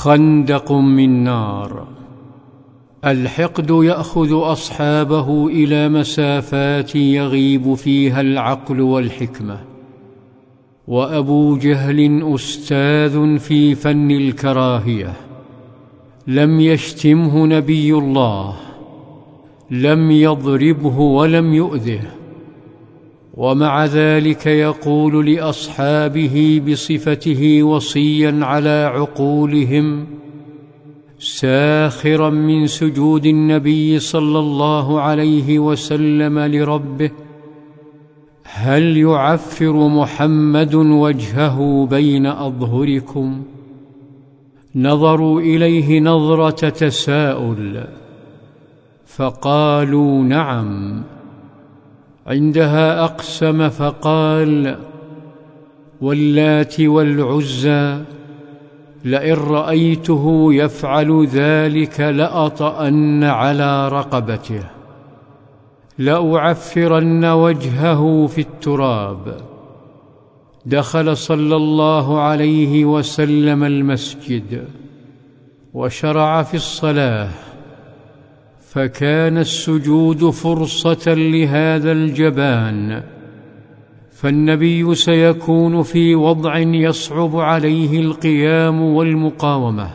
خندق من نار. الحقد يأخذ أصحابه إلى مسافات يغيب فيها العقل والحكمة. وأبو جهل أستاذ في فن الكراهية. لم يشتمه نبي الله. لم يضربه ولم يؤذه. ومع ذلك يقول لأصحابه بصفته وصيا على عقولهم ساخرا من سجود النبي صلى الله عليه وسلم لربه هل يعفر محمد وجهه بين أظهركم؟ نظروا إليه نظرة تساؤل فقالوا نعم. عندها أقسم فقال واللات والعزى لئن رأيته يفعل ذلك لأطأن على رقبته لأعفرن وجهه في التراب. دخل صلى الله عليه وسلم المسجد وشرع في الصلاة. فكان السجود فرصة لهذا الجبان فالنبي سيكون في وضع يصعب عليه القيام والمقاومة.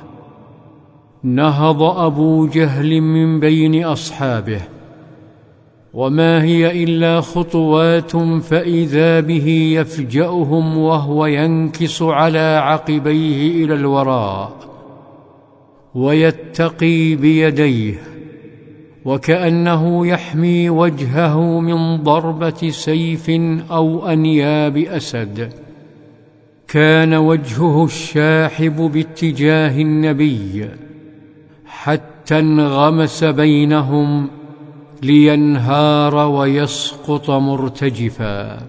نهض أبو جهل من بين أصحابه وما هي إلا خطوات فإذا به يفجأهم وهو ينكس على عقبيه إلى الوراء ويتقي بيديه. وكأنه يحمي وجهه من ضربة سيف أو أنياب أسد. كان وجهه الشاحب باتجاه النبي حتى انغمس بينهم لينهار ويسقط مرتجفا.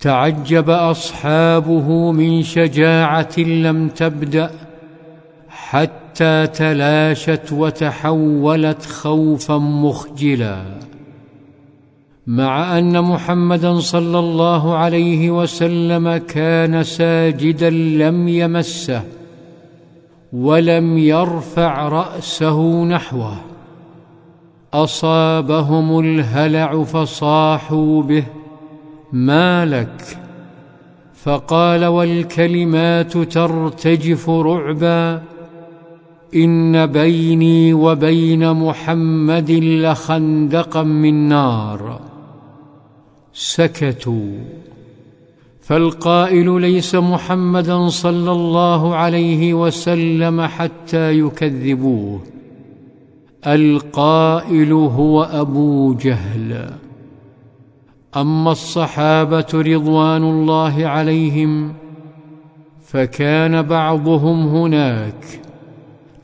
تعجب أصحابه من شجاعة لم تبدأ حتى تلاشت وتحولت خوفا مخجلا. مع أن محمدا صلى الله عليه وسلم كان ساجدا لم يمسه ولم يرفع رأسه نحوه. أصابهم الهلع فصاحوا به ما لك؟ فقال والكلمات ترتجف رعبا ان بيني وبين محمد لخندقا من نار. سكتوا. فالقائل ليس محمدا صلى الله عليه وسلم حتى يكذبوه. القائل هو ابو جهل. اما الصحابه رضوان الله عليهم فكان بعضهم هناك.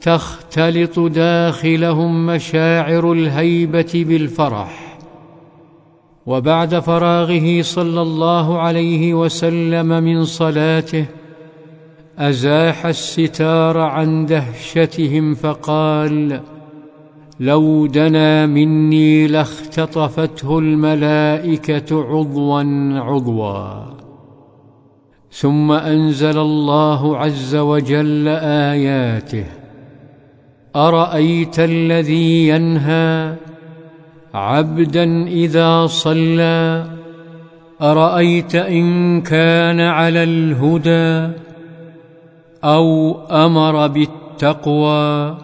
تختلط داخلهم مشاعر الهيبة بالفرح. وبعد فراغه صلى الله عليه وسلم من صلاته أزاح الستار عن دهشتهم فقال لو دنا مني لاختطفته الملائكة عضوا عضوا ثم أنزل الله عز وجل آياته أرأيت الذي ينهى عبدا إذا صلى؟ أرأيت إن كان على الهدى أو أمر بالتقوى؟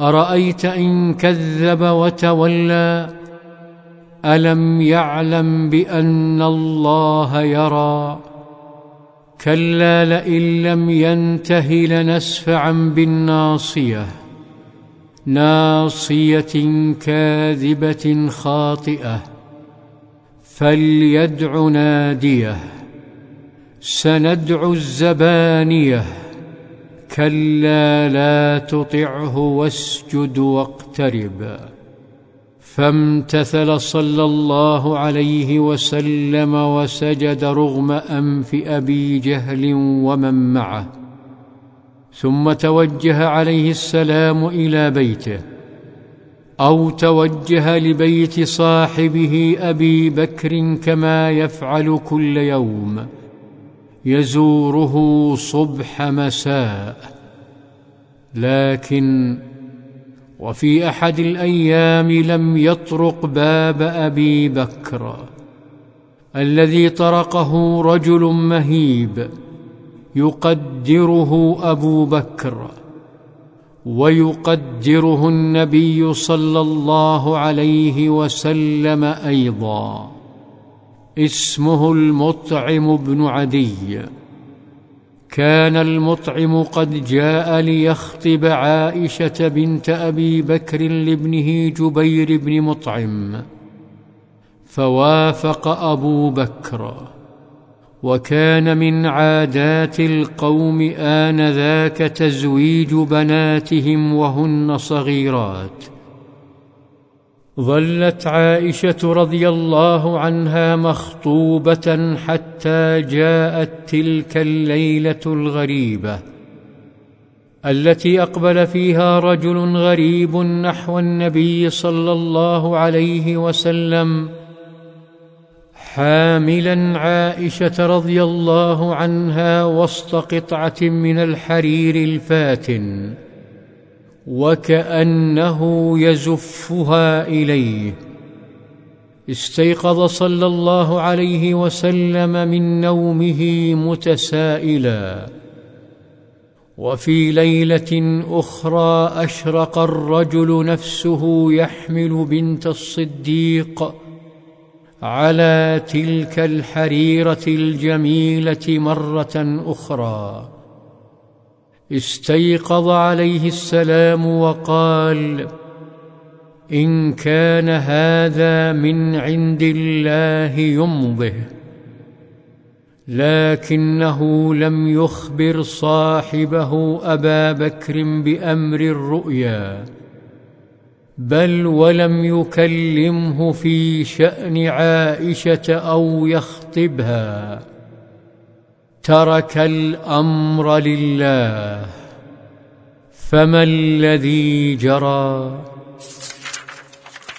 أرأيت إن كذب وتولى؟ ألم يعلم بأن الله يرى؟ كلا لئن لم ينته لنسفعا بالناصية. ناصية كاذبة خاطئة فليدع ناديه سندع الزبانية كلا لا تطعه واسجد واقترب. فامتثل صلى الله عليه وسلم وسجد رغم أنف أبي جهل ومن معه. ثم توجه عليه السلام إلى بيته أو توجه لبيت صاحبه أبي بكر كما يفعل كل يوم يزوره صبح مساء. لكن وفي أحد الأيام لم يطرق باب أبي بكر الذي طرقه رجل مهيب. يقدره أبو بكر ويقدره النبي صلى الله عليه وسلم أيضا. اسمه المطعم بن عدي. كان المطعم قد جاء ليخطب عائشة بنت أبي بكر لابنه جبير بن مطعم. فوافق أبو بكر. وكان من عادات القوم آنذاك تزويج بناتهم وهن صغيرات. ظلت عائشة رضي الله عنها مخطوبة حتى جاءت تلك الليلة الغريبة التي أقبل فيها رجل غريب نحو النبي صلى الله عليه وسلم حاملا عائشة رضي الله عنها وسط قطعة من الحرير الفاتن وكأنه يزفها إليه. استيقظ صلى الله عليه وسلم من نومه متسائلا. وفي ليلة أخرى أشرق الرجل نفسه يحمل بنت الصديق على تلك الحريرة الجميلة مرة أخرى. استيقظ عليه السلام وقال إن كان هذا من عند الله يمضه لكنه لم يخبر صاحبه أبا بكر بأمر الرؤيا. بل ولم يكلمه في شأن عائشة أو يخطبها. ترك الأمر لله فما الذي جرى؟